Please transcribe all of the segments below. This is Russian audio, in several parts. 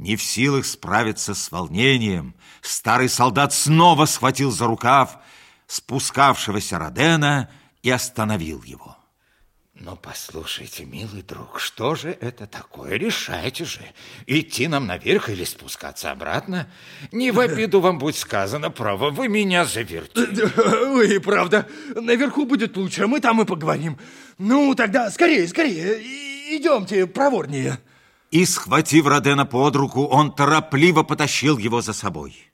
Не в силах справиться с волнением, старый солдат снова схватил за рукав спускавшегося Родена и остановил его. Ну, послушайте, милый друг, что же это такое? Решайте же, идти нам наверх или спускаться обратно? Не в обиду вам будет сказано, право, вы меня завертите. Вы, правда, наверху будет лучше, мы там и поговорим. Ну, тогда скорее, скорее, идемте проворнее. И, схватив Родена под руку, он торопливо потащил его за собой.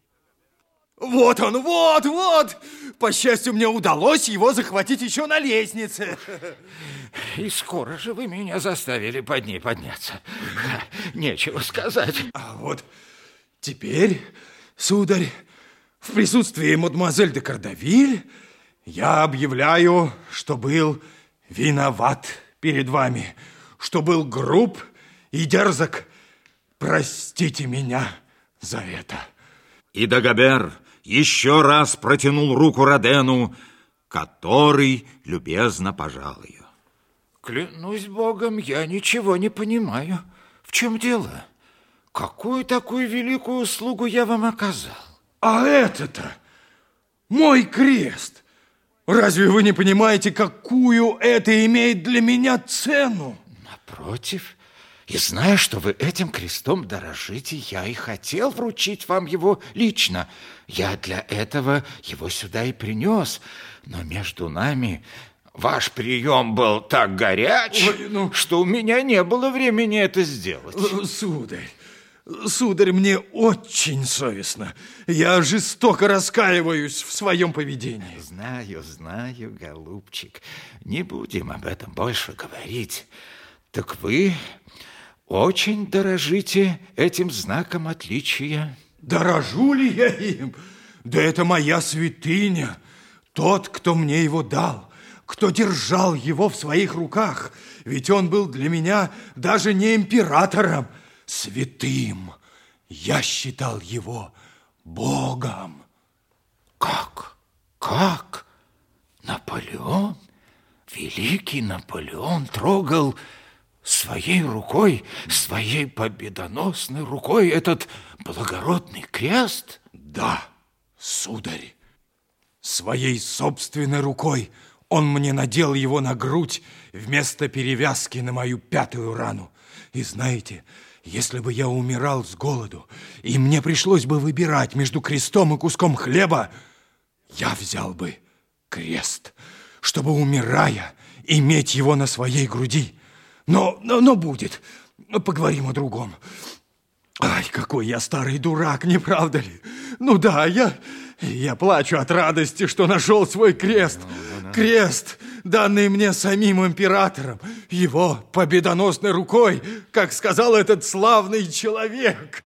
Вот он, вот, вот! По счастью, мне удалось его захватить еще на лестнице. И скоро же вы меня заставили под ней подняться. Нечего сказать. А вот теперь, сударь, в присутствии мадемуазель де Кардавиль я объявляю, что был виноват перед вами, что был груб и дерзок. Простите меня за это. И Дагобер еще раз протянул руку Родену, который любезно пожал ее. Клянусь богом, я ничего не понимаю. В чем дело? Какую такую великую услугу я вам оказал? А это-то мой крест. Разве вы не понимаете, какую это имеет для меня цену? Напротив, и зная, что вы этим крестом дорожите, я и хотел вручить вам его лично. Я для этого его сюда и принес. Но между нами ваш прием был так горяч, Ой, ну... что у меня не было времени это сделать. Э, сударь, сударь, мне очень совестно. Я жестоко раскаиваюсь в своем поведении. Знаю, знаю, голубчик. Не будем об этом больше говорить. Так вы очень дорожите этим знаком отличия. Дорожу ли я им? Да это моя святыня. Тот, кто мне его дал, кто держал его в своих руках. Ведь он был для меня даже не императором, святым. Я считал его Богом. Как? Как? Наполеон? Великий Наполеон трогал своей рукой, своей победоносной рукой этот благородный крест? Да, сударь, своей собственной рукой он мне надел его на грудь вместо перевязки на мою пятую рану. И знаете, если бы я умирал с голоду, и мне пришлось бы выбирать между крестом и куском хлеба, я взял бы крест, чтобы, умирая, иметь его на своей груди. Но, но, но будет. Поговорим о другом. Ай, какой я старый дурак, не правда ли? Ну да, я, я плачу от радости, что нашел свой крест. Крест, данный мне самим императором, его победоносной рукой, как сказал этот славный человек.